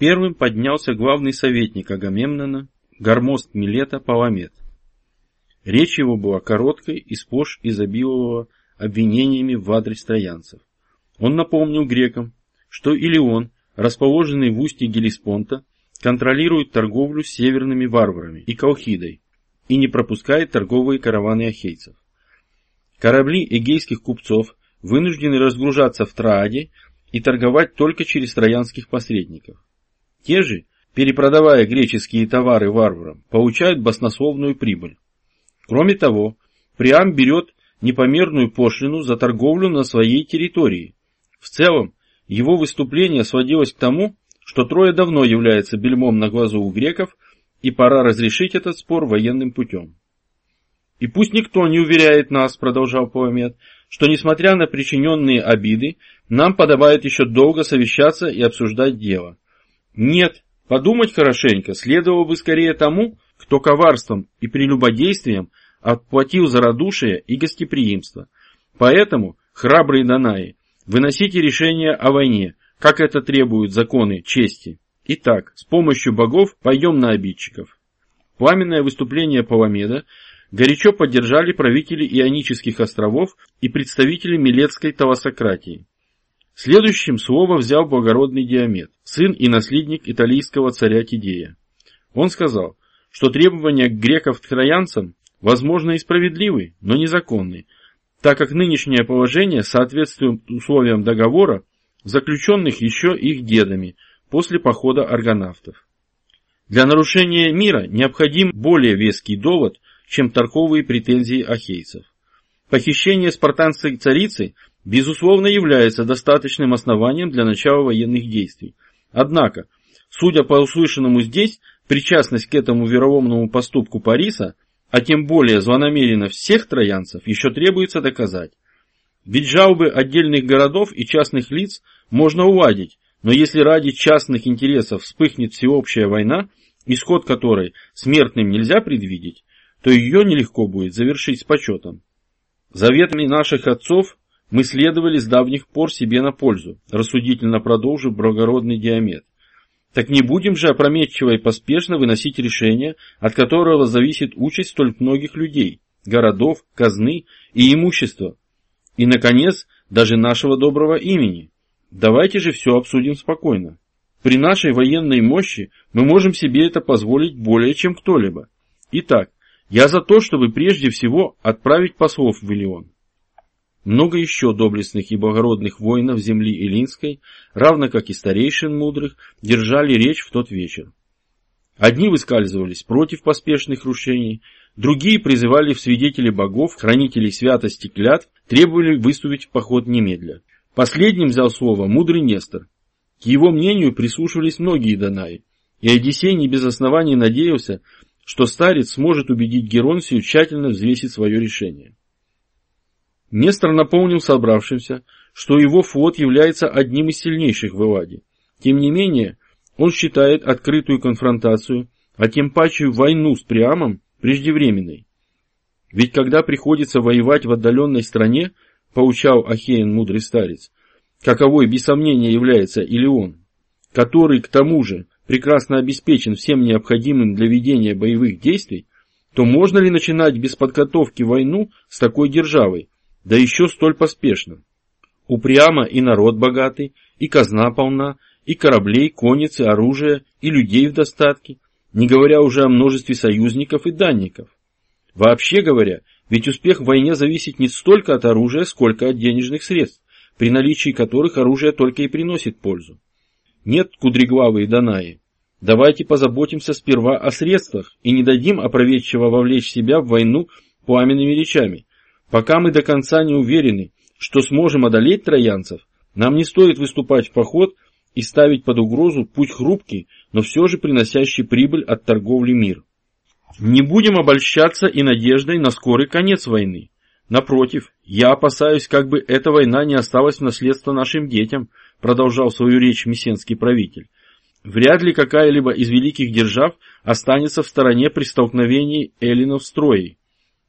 Первым поднялся главный советник Агамемнона, гармост Милета Паламет. Речь его была короткой и сплошь изобиловала обвинениями в адрес троянцев. Он напомнил грекам, что Илион, расположенный в устье Гелиспонта, контролирует торговлю с северными варварами и Колхидой и не пропускает торговые караваны ахейцев. Корабли эгейских купцов вынуждены разгружаться в Трааде и торговать только через троянских посредников. Те же, перепродавая греческие товары варварам, получают баснословную прибыль. Кроме того, Приам берет непомерную пошлину за торговлю на своей территории. В целом, его выступление сводилось к тому, что Троя давно является бельмом на глазу у греков, и пора разрешить этот спор военным путем. И пусть никто не уверяет нас, продолжал Паламет, что несмотря на причиненные обиды, нам подобает еще долго совещаться и обсуждать дело. Нет, подумать хорошенько следовало бы скорее тому, кто коварством и прелюбодействием отплатил за радушие и гостеприимство. Поэтому, храбрые Данаи, выносите решение о войне, как это требуют законы чести. Итак, с помощью богов пойдем на обидчиков. Пламенное выступление Паламеда горячо поддержали правители Ионических островов и представители Милетской таласократии. Следующим слово взял благородный Диамет, сын и наследник италийского царя Тидея. Он сказал, что требования греков к троянцам возможно и справедливы, но незаконны, так как нынешнее положение соответствует условиям договора, заключенных еще их дедами после похода аргонавтов. Для нарушения мира необходим более веский довод, чем торговые претензии ахейцев. Похищение спартанской царицы, безусловно, является достаточным основанием для начала военных действий. Однако, судя по услышанному здесь, причастность к этому вероломному поступку Париса – а тем более злонамеренно всех троянцев, еще требуется доказать. Ведь жалобы отдельных городов и частных лиц можно уладить, но если ради частных интересов вспыхнет всеобщая война, исход которой смертным нельзя предвидеть, то ее нелегко будет завершить с почетом. Заветами наших отцов мы следовали с давних пор себе на пользу, рассудительно продолжив благородный диамет. Так не будем же опрометчиво и поспешно выносить решение, от которого зависит участь столь многих людей, городов, казны и имущества. И, наконец, даже нашего доброго имени. Давайте же все обсудим спокойно. При нашей военной мощи мы можем себе это позволить более чем кто-либо. Итак, я за то, чтобы прежде всего отправить послов в Илион. Много еще доблестных и благородных воинов земли Илинской, равно как и старейшин мудрых, держали речь в тот вечер. Одни выскальзывались против поспешных рушений, другие призывали в свидетели богов, хранителей святости клятв, требовали выступить в поход немедля. Последним взял слово мудрый Нестор. К его мнению прислушивались многие Данаи, и Одиссей не без оснований надеялся, что старец сможет убедить Геронсию тщательно взвесить свое решение. Нестор напомнил собравшимся, что его флот является одним из сильнейших в Элладе. Тем не менее, он считает открытую конфронтацию, а тем паче войну с Приамом преждевременной. Ведь когда приходится воевать в отдаленной стране, поучал Ахеен мудрый старец, каковой без сомнения является Илион, который к тому же прекрасно обеспечен всем необходимым для ведения боевых действий, то можно ли начинать без подготовки войну с такой державой, да еще столь поспешно. Упрямо и народ богатый, и казна полна, и кораблей, конницы, оружия, и людей в достатке, не говоря уже о множестве союзников и данников. Вообще говоря, ведь успех в войне зависит не столько от оружия, сколько от денежных средств, при наличии которых оружие только и приносит пользу. Нет, кудреглавые Данаи, давайте позаботимся сперва о средствах и не дадим опроветчиво вовлечь себя в войну пламенными речами, Пока мы до конца не уверены, что сможем одолеть троянцев, нам не стоит выступать в поход и ставить под угрозу путь хрупкий, но все же приносящий прибыль от торговли мир. Не будем обольщаться и надеждой на скорый конец войны. Напротив, я опасаюсь, как бы эта война не осталась в наследство нашим детям, продолжал свою речь мессенский правитель. Вряд ли какая-либо из великих держав останется в стороне при столкновении эллинов с Троей.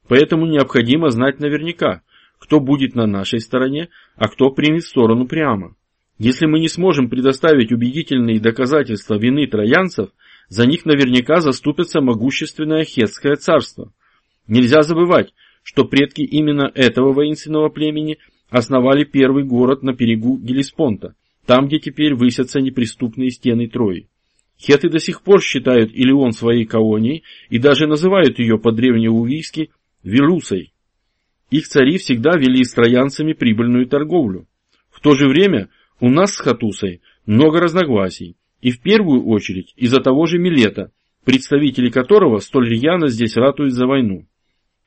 Поэтому необходимо знать наверняка, кто будет на нашей стороне, а кто примет сторону прямо. Если мы не сможем предоставить убедительные доказательства вины троянцев, за них наверняка заступится могущественное хетское царство. Нельзя забывать, что предки именно этого воинственного племени основали первый город на берегу Гелиспонта, там, где теперь высятся неприступные стены Трои. Хеты до сих пор считают Илион своей колонией и даже называют ее по-древнеувийски Вилусой. Их цари всегда вели с троянцами прибыльную торговлю. В то же время у нас с Хатусой много разногласий, и в первую очередь из-за того же Милета, представители которого столь рьяно здесь ратуют за войну.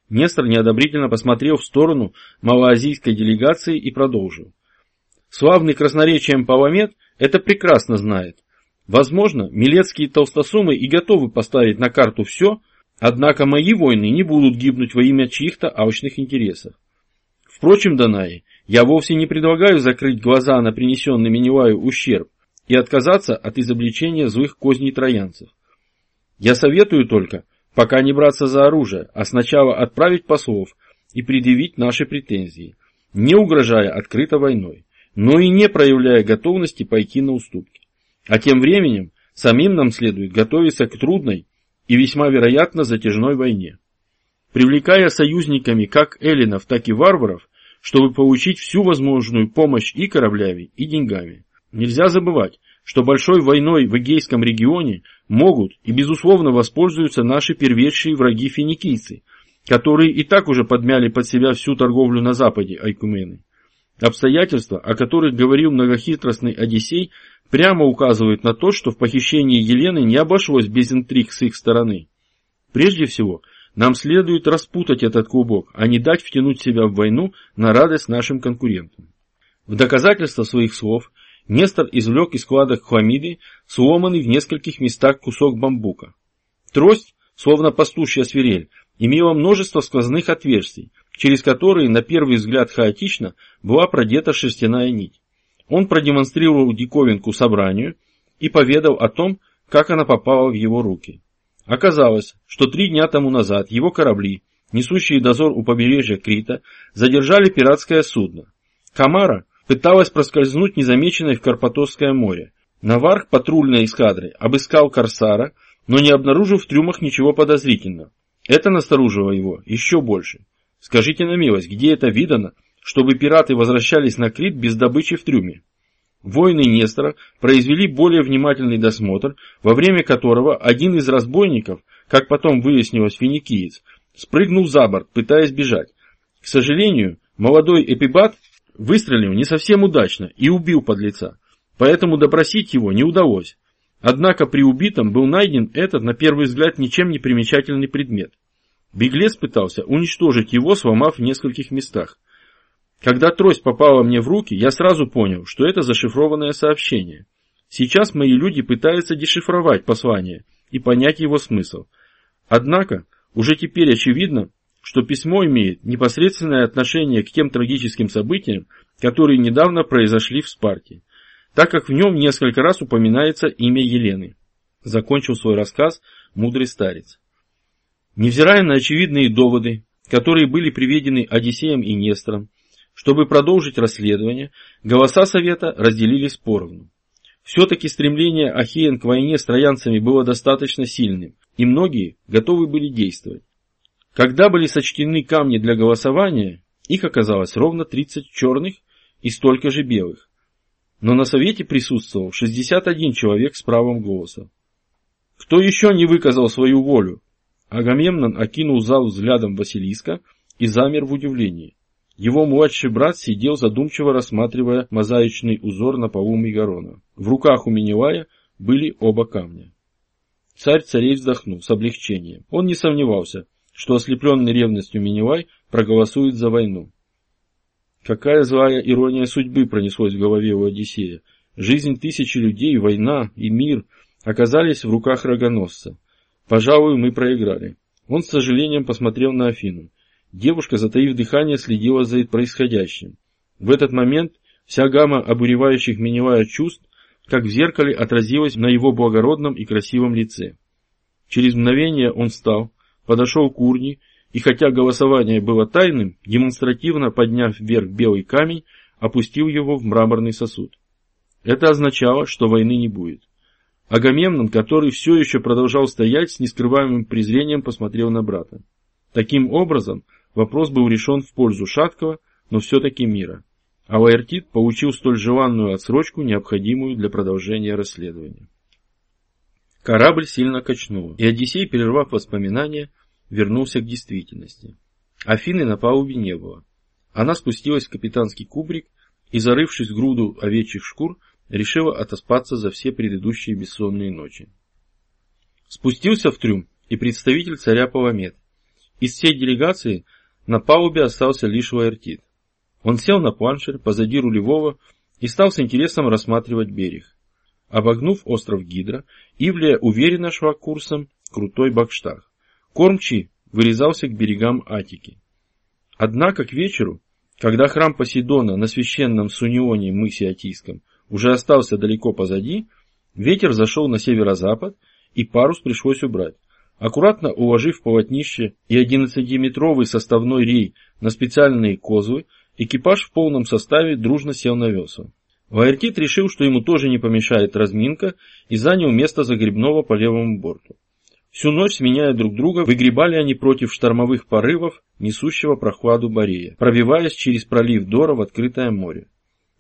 Нестор неодобрительно посмотрел в сторону малоазийской делегации и продолжил. Славный красноречием Паламет это прекрасно знает. Возможно, милецкие толстосумы и готовы поставить на карту все, однако мои войны не будут гибнуть во имя чьих-то алчных интересов. Впрочем, Данаи, я вовсе не предлагаю закрыть глаза на принесенный Менелаю ущерб и отказаться от изобличения злых козней троянцев. Я советую только пока не браться за оружие, а сначала отправить послов и предъявить наши претензии, не угрожая открыто войной, но и не проявляя готовности пойти на уступки. А тем временем самим нам следует готовиться к трудной и весьма вероятно затяжной войне, привлекая союзниками как эллинов, так и варваров, чтобы получить всю возможную помощь и кораблями, и деньгами. Нельзя забывать, что большой войной в Эгейском регионе могут и безусловно воспользуются наши первейшие враги финикийцы, которые и так уже подмяли под себя всю торговлю на западе Айкумены. Обстоятельства, о которых говорил многохитростный Одиссей, прямо указывают на то, что в похищении Елены не обошлось без интриг с их стороны. Прежде всего, нам следует распутать этот клубок, а не дать втянуть себя в войну на радость нашим конкурентам. В доказательство своих слов – Нестор извлек из складок хламиды сломанный в нескольких местах кусок бамбука. Трость, словно пастушья свирель, имела множество сквозных отверстий, через которые, на первый взгляд хаотично, была продета шерстяная нить. Он продемонстрировал диковинку собранию и поведал о том, как она попала в его руки. Оказалось, что три дня тому назад его корабли, несущие дозор у побережья Крита, задержали пиратское судно. Камара, пыталась проскользнуть незамеченной в Карпатосское море. Наварх патрульной эскадры обыскал Корсара, но не обнаружив в трюмах ничего подозрительного. Это насторожило его еще больше. Скажите на милость, где это видано, чтобы пираты возвращались на Крит без добычи в трюме? Воины Нестора произвели более внимательный досмотр, во время которого один из разбойников, как потом выяснилось финикиец, спрыгнул за борт, пытаясь бежать. К сожалению, молодой эпибат выстрелил не совсем удачно и убил подлеца, поэтому допросить его не удалось. Однако при убитом был найден этот, на первый взгляд, ничем не примечательный предмет. Беглец пытался уничтожить его, сломав в нескольких местах. Когда трость попала мне в руки, я сразу понял, что это зашифрованное сообщение. Сейчас мои люди пытаются дешифровать послание и понять его смысл. Однако, уже теперь очевидно, что письмо имеет непосредственное отношение к тем трагическим событиям, которые недавно произошли в Спарте, так как в нем несколько раз упоминается имя Елены. Закончил свой рассказ мудрый старец. Невзирая на очевидные доводы, которые были приведены Одиссеем и Нестором, чтобы продолжить расследование, голоса совета разделились поровну. Все-таки стремление Ахеен к войне с троянцами было достаточно сильным, и многие готовы были действовать. Когда были сочтены камни для голосования, их оказалось ровно 30 черных и столько же белых. Но на совете присутствовал 61 человек с правом голоса. Кто еще не выказал свою волю? Агамемнон окинул зал взглядом Василиска и замер в удивлении. Его младший брат сидел задумчиво рассматривая мозаичный узор на полу Мегарона. В руках у Минилая были оба камня. Царь царей вздохнул с облегчением. Он не сомневался, что ослепленный ревностью Миневай проголосует за войну. Какая злая ирония судьбы пронеслась в голове у Одиссея. Жизнь тысячи людей, война и мир оказались в руках рогоносца. Пожалуй, мы проиграли. Он с сожалением посмотрел на Афину. Девушка, затаив дыхание, следила за происходящим. В этот момент вся гамма обуревающих Миневая чувств, как в зеркале, отразилась на его благородном и красивом лице. Через мгновение он встал, подошел к урне и, хотя голосование было тайным, демонстративно подняв вверх белый камень, опустил его в мраморный сосуд. Это означало, что войны не будет. Агамемнон, который все еще продолжал стоять, с нескрываемым презрением посмотрел на брата. Таким образом, вопрос был решен в пользу шаткого, но все-таки мира. А Лаэртит получил столь желанную отсрочку, необходимую для продолжения расследования. Корабль сильно качнул, и Одиссей, перервав воспоминания, вернулся к действительности. Афины на палубе не было. Она спустилась в капитанский кубрик и, зарывшись в груду овечьих шкур, решила отоспаться за все предыдущие бессонные ночи. Спустился в трюм и представитель царя Паламет. Из всей делегации на палубе остался лишь Лаэртит. Он сел на планшер позади рулевого и стал с интересом рассматривать берег. Обогнув остров Гидра, Ивлия уверенно шла курсом крутой Бакштаг. Кормчий вырезался к берегам Атики. Однако к вечеру, когда храм Посейдона на священном Сунионе мысе Атийском уже остался далеко позади, ветер зашел на северо-запад, и парус пришлось убрать. Аккуратно уложив полотнище и 11-метровый составной рей на специальные козлы, экипаж в полном составе дружно сел на весла. Лаэртит решил, что ему тоже не помешает разминка, и занял место загребного по левому борту. Всю ночь, сменяя друг друга, выгребали они против штормовых порывов, несущего прохладу Борея, пробиваясь через пролив Дора в открытое море.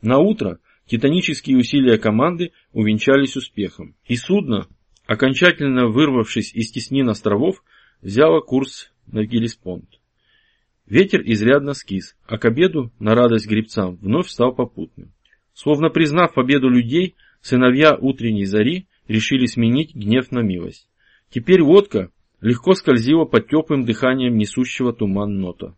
На утро титанические усилия команды увенчались успехом, и судно, окончательно вырвавшись из теснин островов, взяло курс на Гелеспонд. Ветер изрядно скис, а к обеду, на радость гребцам, вновь стал попутным. Словно признав победу людей, сыновья утренней зари решили сменить гнев на милость. Теперь лодка легко скользила под теплым дыханием несущего туман нота.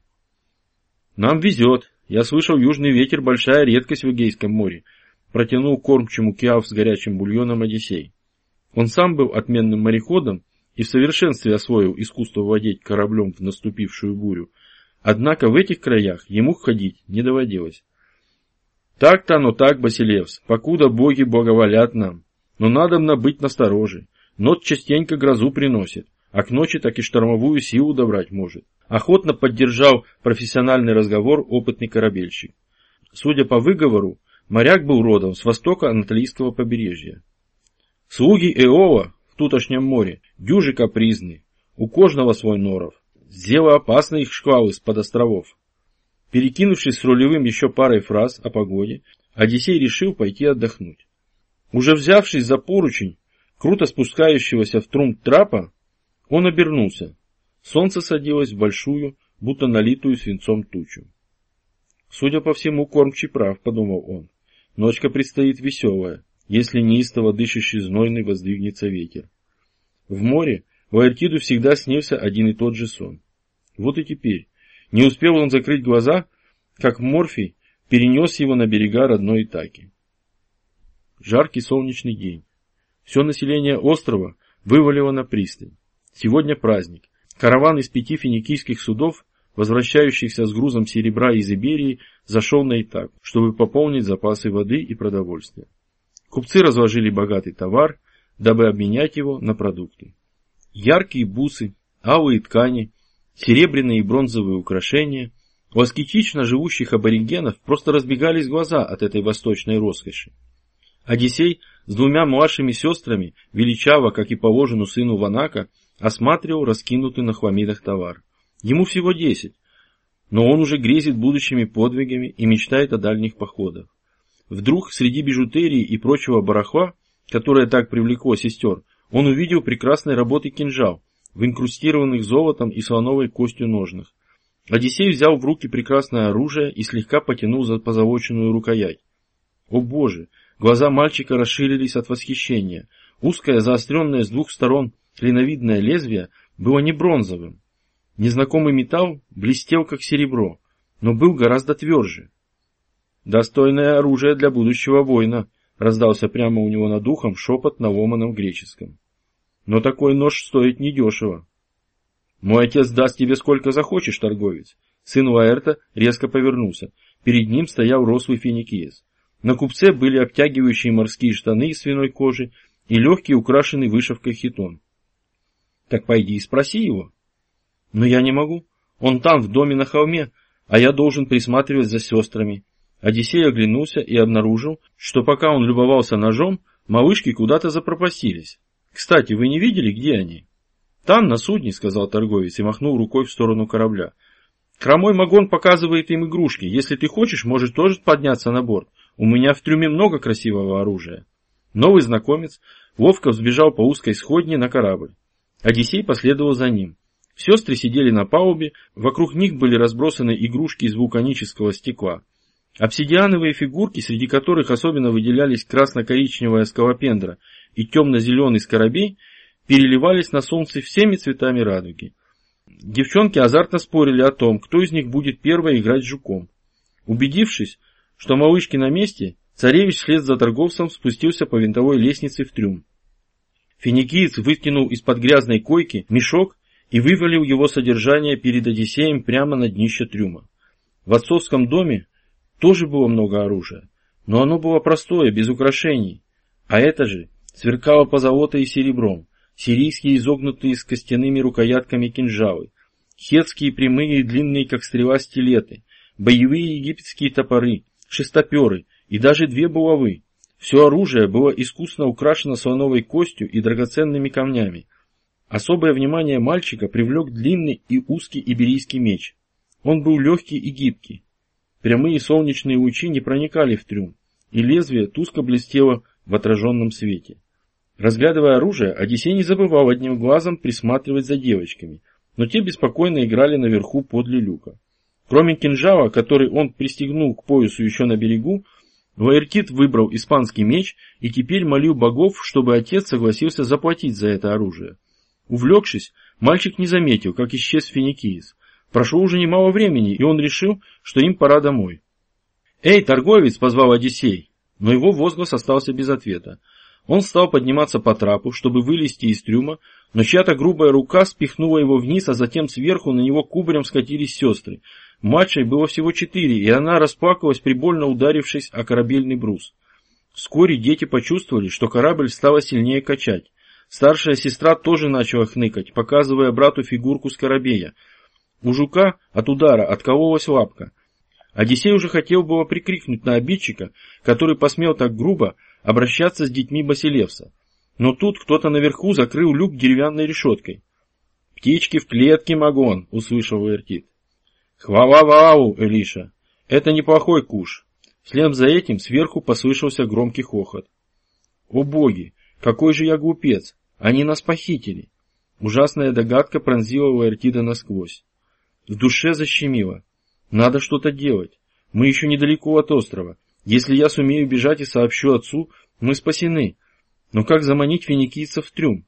«Нам везет. Я слышал, южный ветер – большая редкость в Эгейском море», – протянул кормчему Киав с горячим бульоном Одиссей. Он сам был отменным мореходом и в совершенстве освоил искусство владеть кораблем в наступившую бурю, однако в этих краях ему ходить не доводилось. Так-то оно так, Басилевс, покуда боги благоволят нам. Но надо надо быть настороже. Нот частенько грозу приносит, а к ночи так и штормовую силу добрать может. Охотно поддержал профессиональный разговор опытный корабельщик. Судя по выговору, моряк был родом с востока Анатолийского побережья. Слуги Эова в тутошнем море дюжи капризны, у кожного свой норов. Сдело опасно их шквал из-под островов. Перекинувшись с рулевым еще парой фраз о погоде, Одиссей решил пойти отдохнуть. Уже взявшись за поручень, круто спускающегося в трум трапа, он обернулся. Солнце садилось в большую, будто налитую свинцом тучу. Судя по всему, кормчий прав, подумал он. Ночка предстоит веселая, если неистово дышащий знойный воздвигнется ветер. В море Ваертиду всегда снился один и тот же сон. Вот и теперь, не успел он закрыть глаза, как Морфий перенес его на берега родной Итаки. Жаркий солнечный день. Все население острова вывалило на пристань. Сегодня праздник. Караван из пяти финикийских судов, возвращающихся с грузом серебра из Иберии, зашел на Итак, чтобы пополнить запасы воды и продовольствия. Купцы разложили богатый товар, дабы обменять его на продукты. Яркие бусы, алые ткани, Серебряные и бронзовые украшения. У аскетично живущих аборигенов просто разбегались глаза от этой восточной роскоши. Одиссей с двумя младшими сестрами, величаво, как и положено сыну Ванака, осматривал раскинутый на хламидах товар. Ему всего десять, но он уже грезит будущими подвигами и мечтает о дальних походах. Вдруг среди бижутерии и прочего барахла, которое так привлекло сестер, он увидел прекрасной работы кинжал, в инкрустированных золотом и слоновой костью ножнах. Одиссей взял в руки прекрасное оружие и слегка потянул за позолоченную рукоять. О боже! Глаза мальчика расширились от восхищения. Узкое, заостренное с двух сторон клиновидное лезвие было не бронзовым. Незнакомый металл блестел как серебро, но был гораздо тверже. «Достойное оружие для будущего воина», — раздался прямо у него над ухом шепот на ломаном греческом. Но такой нож стоит недешево. Мой отец даст тебе сколько захочешь, торговец. Сын Лаэрта резко повернулся. Перед ним стоял рослый финикиес. На купце были обтягивающие морские штаны из свиной кожи и легкий украшенный вышивкой хитон. Так пойди и спроси его. Но я не могу. Он там, в доме на холме, а я должен присматривать за сестрами. Одиссей оглянулся и обнаружил, что пока он любовался ножом, малышки куда-то запропастились. Кстати, вы не видели, где они? Там, на судне, сказал торговец и махнул рукой в сторону корабля. Хромой Магон показывает им игрушки. Если ты хочешь, можешь тоже подняться на борт. У меня в трюме много красивого оружия. Новый знакомец ловко взбежал по узкой сходне на корабль. Одиссей последовал за ним. Сестры сидели на палубе, вокруг них были разбросаны игрушки из вулканического стекла. Обсидиановые фигурки, среди которых особенно выделялись красно-коричневая скалопендра и темно-зеленый скоробей, переливались на солнце всеми цветами радуги. Девчонки азартно спорили о том, кто из них будет первой играть с жуком. Убедившись, что малышки на месте, царевич вслед за торговцем спустился по винтовой лестнице в трюм. Финикиец выкинул из-под грязной койки мешок и вывалил его содержание перед Одиссеем прямо на днище трюма. В отцовском доме тоже было много оружия, но оно было простое, без украшений, а это же сверкало позолотой и серебром, сирийские изогнутые с костяными рукоятками кинжалы, хетские прямые и длинные, как стрела, стилеты, боевые египетские топоры, шестоперы и даже две булавы. Все оружие было искусно украшено слоновой костью и драгоценными камнями. Особое внимание мальчика привлек длинный и узкий иберийский меч. Он был легкий и гибкий. Прямые солнечные лучи не проникали в трюм, и лезвие тускло блестело в отраженном свете. Разглядывая оружие, Одиссей не забывал одним глазом присматривать за девочками, но те беспокойно играли наверху подле люка. Кроме кинжала, который он пристегнул к поясу еще на берегу, Лаэртит выбрал испанский меч и теперь молил богов, чтобы отец согласился заплатить за это оружие. Увлекшись, мальчик не заметил, как исчез Финикиис. Прошло уже немало времени, и он решил, что им пора домой. «Эй, торговец!» — позвал Одиссей, но его возглас остался без ответа. Он стал подниматься по трапу, чтобы вылезти из трюма, но чья-то грубая рука спихнула его вниз, а затем сверху на него кубарем скатились сестры. Младшей было всего четыре, и она расплакалась, прибольно ударившись о корабельный брус. Вскоре дети почувствовали, что корабль стало сильнее качать. Старшая сестра тоже начала хныкать, показывая брату фигурку скоробея. У жука от удара откололась лапка. Одиссей уже хотел было прикрикнуть на обидчика, который посмел так грубо обращаться с детьми Басилевса. Но тут кто-то наверху закрыл люк деревянной решеткой. «Птички в клетке, Магон!» — услышал Эртит. «Хвала Ваау, Элиша! Это неплохой куш!» Следом за этим сверху послышался громкий хохот. «О боги! Какой же я глупец! Они нас похитили!» Ужасная догадка пронзила Лаэртида насквозь. В душе защемило. «Надо что-то делать. Мы еще недалеко от острова. Если я сумею бежать и сообщу отцу, мы спасены. Но как заманить финикийцев в трюм?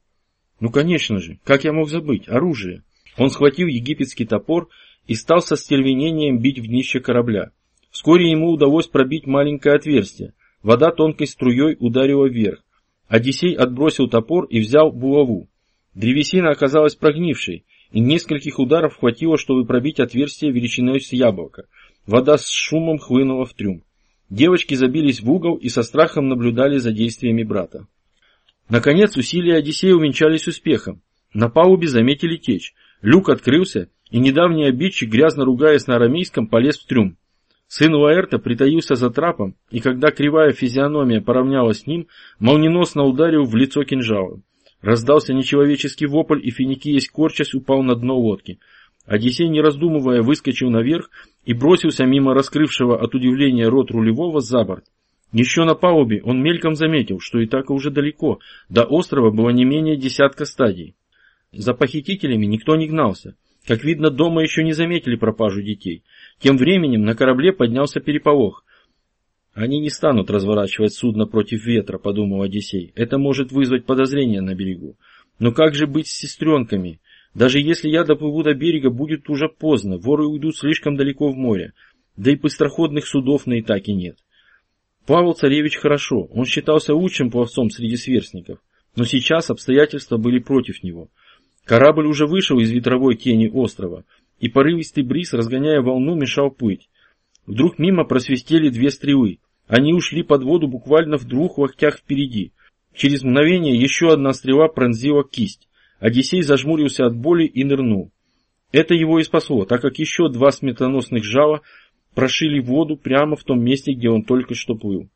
Ну, конечно же, как я мог забыть? Оружие. Он схватил египетский топор и стал со стервенением бить в днище корабля. Вскоре ему удалось пробить маленькое отверстие. Вода тонкой струей ударила вверх. Одиссей отбросил топор и взял булаву. Древесина оказалась прогнившей, и нескольких ударов хватило, чтобы пробить отверстие величиной с яблоко. Вода с шумом хлынула в трюм. Девочки забились в угол и со страхом наблюдали за действиями брата. Наконец усилия Одиссея увенчались успехом. На палубе заметили течь. Люк открылся, и недавний обидчик, грязно ругаясь на арамейском, полез в трюм. Сын Лаэрта притаился за трапом, и когда кривая физиономия поравнялась с ним, молниеносно ударил в лицо кинжалом. Раздался нечеловеческий вопль, и Финикиес, корчась, упал на дно лодки. Одиссей, не раздумывая, выскочил наверх и бросился мимо раскрывшего от удивления рот рулевого за борт. Еще на палубе он мельком заметил, что и так уже далеко, до острова было не менее десятка стадий. За похитителями никто не гнался. Как видно, дома еще не заметили пропажу детей. Тем временем на корабле поднялся переполох. Они не станут разворачивать судно против ветра, подумал Одиссей. Это может вызвать подозрения на берегу. Но как же быть с сестренками? Даже если я доплыву до берега, будет уже поздно, воры уйдут слишком далеко в море, да и быстроходных судов на Итаке нет. Павел Царевич хорошо, он считался лучшим пловцом среди сверстников, но сейчас обстоятельства были против него. Корабль уже вышел из ветровой тени острова, и порывистый бриз, разгоняя волну, мешал плыть. Вдруг мимо просвистели две стрелы. Они ушли под воду буквально в двух локтях впереди. Через мгновение еще одна стрела пронзила кисть. Одиссей зажмурился от боли и нырнул. Это его и спасло, так как еще два смертоносных жала прошили воду прямо в том месте, где он только что плыл.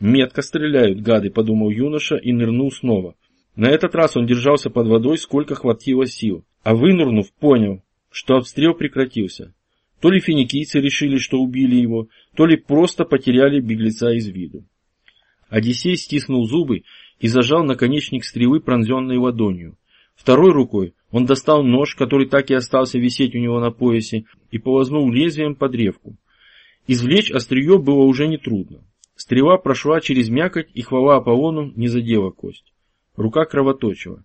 Метко стреляют, гады, подумал юноша и нырнул снова. На этот раз он держался под водой, сколько хватило сил. А вынурнув, понял, что обстрел прекратился. То ли финикийцы решили, что убили его, то ли просто потеряли беглеца из виду. Одиссей стиснул зубы и зажал наконечник стрелы, пронзенной ладонью. Второй рукой он достал нож, который так и остался висеть у него на поясе, и полознул лезвием под древку. Извлечь острие было уже нетрудно. Стрела прошла через мякоть, и хвала Аполлону не задела кость. Рука кровоточила.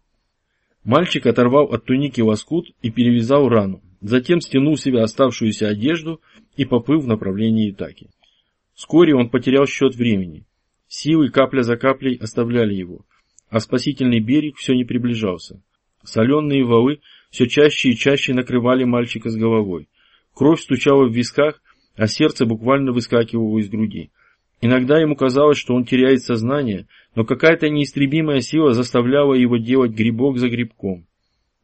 Мальчик оторвал от туники лоскут и перевязал рану. Затем стянул себе оставшуюся одежду и поплыл в направлении Итаки. Вскоре он потерял счет времени. Силы капля за каплей оставляли его, а спасительный берег все не приближался. Соленые валы все чаще и чаще накрывали мальчика с головой. Кровь стучала в висках, а сердце буквально выскакивало из груди. Иногда ему казалось, что он теряет сознание, но какая-то неистребимая сила заставляла его делать грибок за грибком.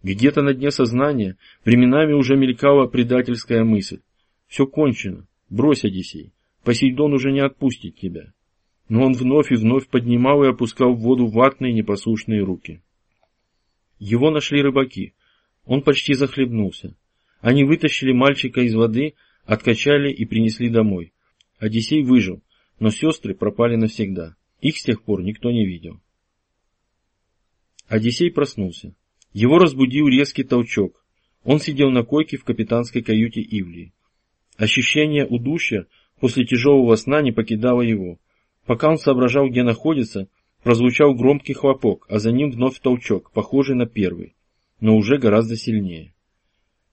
Где-то на дне сознания временами уже мелькала предательская мысль. Все кончено. Брось, Одиссей. Посейдон уже не отпустит тебя. Но он вновь и вновь поднимал и опускал в воду ватные непослушные руки. Его нашли рыбаки. Он почти захлебнулся. Они вытащили мальчика из воды, откачали и принесли домой. Одиссей выжил, но сестры пропали навсегда. Их с тех пор никто не видел. Одиссей проснулся. Его разбудил резкий толчок. Он сидел на койке в капитанской каюте Ивлии. Ощущение удушья после тяжелого сна не покидало его. Пока он соображал, где находится, прозвучал громкий хлопок, а за ним вновь толчок, похожий на первый, но уже гораздо сильнее.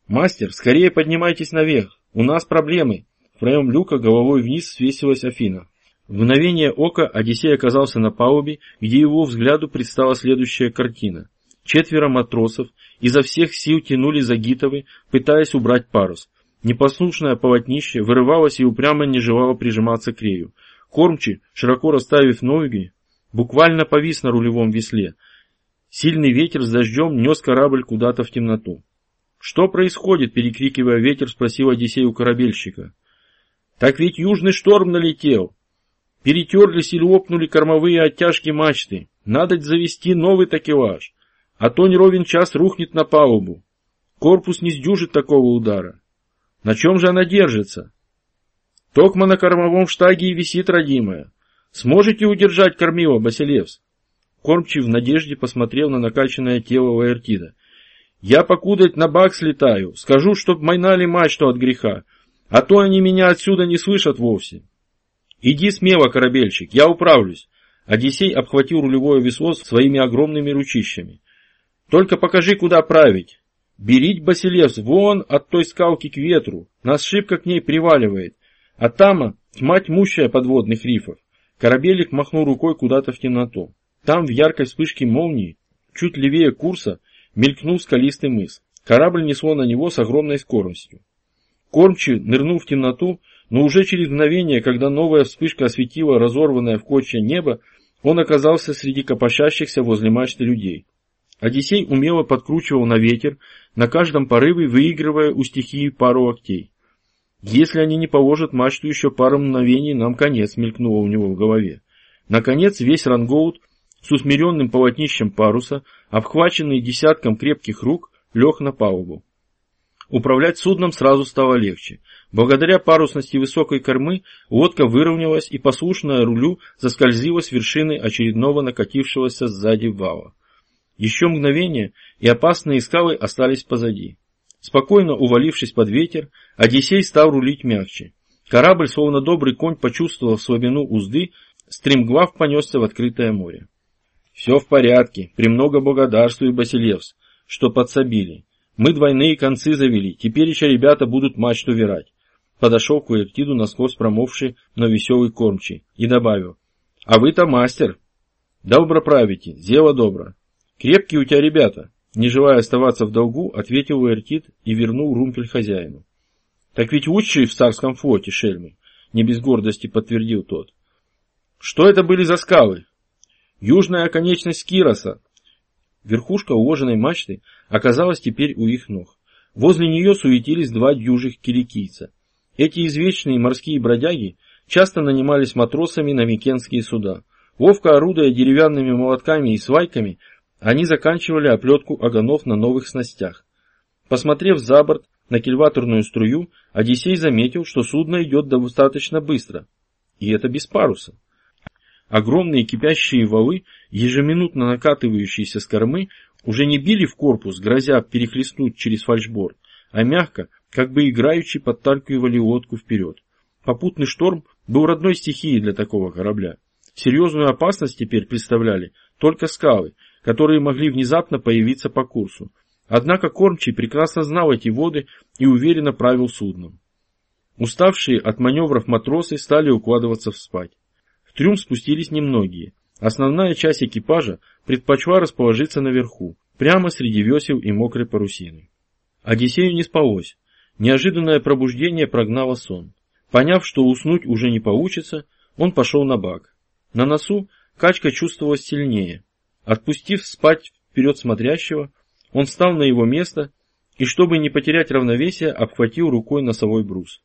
«Мастер, скорее поднимайтесь наверх! У нас проблемы!» В проем люка головой вниз свесилась Афина. В мгновение ока Одиссей оказался на палубе, где его взгляду предстала следующая картина. Четверо матросов изо всех сил тянули за гитовы, пытаясь убрать парус. Непослушное полотнище вырывалось и упрямо не желало прижиматься к рею. Кормчий, широко расставив ноги, буквально повис на рулевом весле. Сильный ветер с дождем нес корабль куда-то в темноту. «Что происходит?» — перекрикивая ветер, спросил Одиссей у корабельщика. «Так ведь южный шторм налетел!» Перетерлись и лопнули кормовые оттяжки мачты. Надо завести новый такелаж, а то не ровен час рухнет на палубу. Корпус не сдюжит такого удара. На чем же она держится? Токма на кормовом штаге и висит, родимая. Сможете удержать кормила, Басилевс? Кормчий в надежде посмотрел на накачанное тело Лаэртида. Я покудать на бак слетаю, скажу, чтоб майнали мачту от греха, а то они меня отсюда не слышат вовсе. «Иди смело, корабельщик, я управлюсь!» Одиссей обхватил рулевое весло своими огромными ручищами. «Только покажи, куда править!» «Берить, Басилевс, вон от той скалки к ветру, нас шибко к ней приваливает, а там тьма тьмущая подводных рифов». Корабелик махнул рукой куда-то в темноту. Там, в яркой вспышке молнии, чуть левее курса, мелькнул скалистый мыс. Корабль несло на него с огромной скоростью. Кормчий нырнул в темноту, но уже через мгновение, когда новая вспышка осветила разорванное в клочья небо, он оказался среди копошащихся возле мачты людей. Одиссей умело подкручивал на ветер, на каждом порыве выигрывая у стихии пару локтей. «Если они не положат мачту еще пару мгновений, нам конец», мелькнуло у него в голове. Наконец весь рангоут с усмиренным полотнищем паруса, обхваченный десятком крепких рук, лег на палубу. Управлять судном сразу стало легче. Благодаря парусности высокой кормы лодка выровнялась и, послушная рулю, заскользила с вершины очередного накатившегося сзади вала. Еще мгновение, и опасные скалы остались позади. Спокойно увалившись под ветер, Одиссей стал рулить мягче. Корабль, словно добрый конь, почувствовал слабину узды, стремглав понесся в открытое море. «Все в порядке, премного благодарствую, Басилевс, что подсобили. Мы двойные концы завели, теперь еще ребята будут мачту вирать подошел к Уэктиду насквозь промовший, но веселый кормчий, и добавил, «А вы-то мастер!» «Добро правите, дело добро!» «Крепкие у тебя ребята!» Не желая оставаться в долгу, ответил Уэртит и вернул румпель хозяину. «Так ведь лучшие в царском флоте, шельмы!» Не без гордости подтвердил тот. «Что это были за скалы?» «Южная оконечность Кироса!» Верхушка уложенной мачты оказалась теперь у их ног. Возле нее суетились два дюжих кирикийца. Эти извечные морские бродяги часто нанимались матросами на микенские суда. Ловко орудуя деревянными молотками и свайками, они заканчивали оплетку оганов на новых снастях. Посмотрев за борт на кильваторную струю, Одиссей заметил, что судно идет достаточно быстро. И это без паруса. Огромные кипящие валы, ежеминутно накатывающиеся с кормы, уже не били в корпус, грозя перехлестнуть через фальшборд, а мягко, как бы играючи, подталкивали лодку вперед. Попутный шторм был родной стихией для такого корабля. Серьезную опасность теперь представляли только скалы, которые могли внезапно появиться по курсу. Однако кормчий прекрасно знал эти воды и уверенно правил судном. Уставшие от маневров матросы стали укладываться в спать. В трюм спустились немногие. Основная часть экипажа предпочла расположиться наверху, прямо среди весел и мокрой парусины. Одиссею не спалось. Неожиданное пробуждение прогнало сон. Поняв, что уснуть уже не получится, он пошел на бак. На носу качка чувствовалась сильнее. Отпустив спать вперед смотрящего, он встал на его место и, чтобы не потерять равновесие, обхватил рукой носовой брус.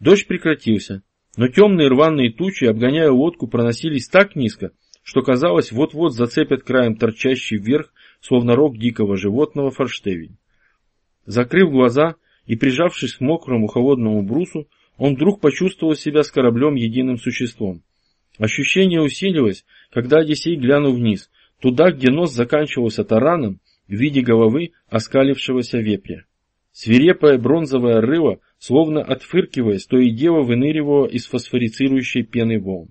Дождь прекратился, но темные рваные тучи, обгоняя лодку, проносились так низко, что казалось, вот-вот зацепят краем торчащий вверх, словно рог дикого животного форштевень. Закрыв глаза и прижавшись к мокрому холодному брусу, он вдруг почувствовал себя с кораблем единым существом. Ощущение усилилось, когда Одиссей глянул вниз, туда, где нос заканчивался тараном в виде головы оскалившегося вепря. Свирепая бронзовая рыла словно отфыркиваясь, то и дело выныривало из фосфорицирующей пены волн.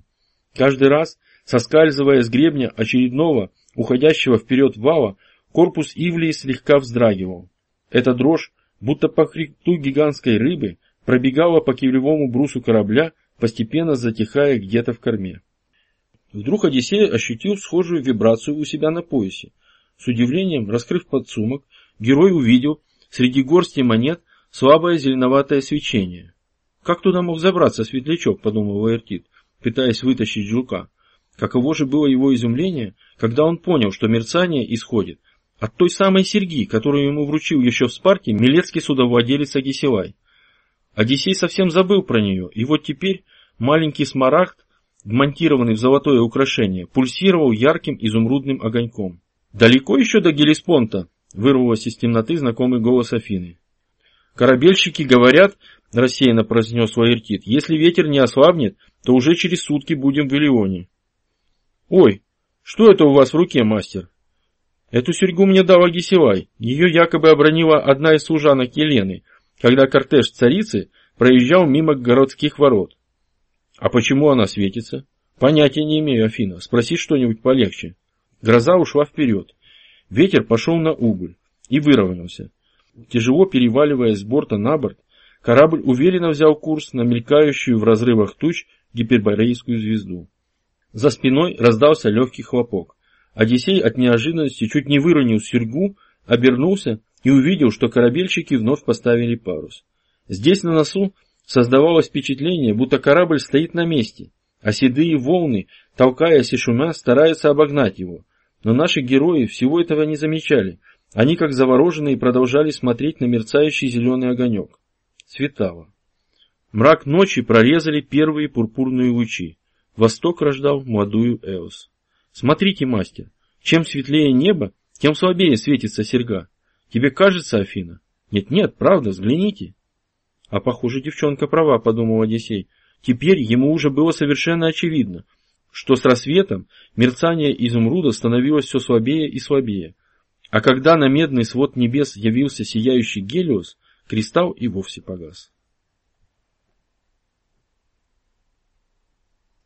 Каждый раз, соскальзывая с гребня очередного, уходящего вперед вала, корпус Ивлии слегка вздрагивал. Эта дрожь, будто по хребту гигантской рыбы, пробегала по кивлевому брусу корабля, постепенно затихая где-то в корме. Вдруг Одиссей ощутил схожую вибрацию у себя на поясе. С удивлением, раскрыв подсумок, герой увидел среди горсти монет слабое зеленоватое свечение. Как туда мог забраться светлячок, подумал Ваертит, пытаясь вытащить жука. Каково же было его изумление, когда он понял, что мерцание исходит от той самой серьги, которую ему вручил еще в Спарке милецкий судовладелец Агисилай. Одиссей совсем забыл про нее, и вот теперь маленький смарагд, вмонтированный в золотое украшение, пульсировал ярким изумрудным огоньком. «Далеко еще до Гелиспонта?» — вырвалось из темноты знакомый голос Афины. Корабельщики говорят, рассеянно произнес Лаэртит, если ветер не ослабнет, то уже через сутки будем в Илионе. Ой, что это у вас в руке, мастер? Эту серьгу мне дал Агисилай. Ее якобы обронила одна из служанок Елены, когда кортеж царицы проезжал мимо городских ворот. А почему она светится? Понятия не имею, Афина. Спроси что-нибудь полегче. Гроза ушла вперед. Ветер пошел на убыль и выровнялся. Тяжело переваливаясь с борта на борт, корабль уверенно взял курс на мелькающую в разрывах туч гиперборейскую звезду. За спиной раздался легкий хлопок. Одиссей от неожиданности чуть не выронил серьгу, обернулся и увидел, что корабельщики вновь поставили парус. Здесь на носу создавалось впечатление, будто корабль стоит на месте, а седые волны, толкаясь и шумя, стараются обогнать его. Но наши герои всего этого не замечали, они, как завороженные, продолжали смотреть на мерцающий зеленый огонек. Светало. Мрак ночи прорезали первые пурпурные лучи. Восток рождал молодую Эос. Смотрите, мастер, чем светлее небо, тем слабее светится серьга. Тебе кажется, Афина? Нет-нет, правда, взгляните. А похоже, девчонка права, подумал Одиссей. Теперь ему уже было совершенно очевидно, что с рассветом мерцание изумруда становилось все слабее и слабее, а когда на медный свод небес явился сияющий Гелиос, кристалл и вовсе погас.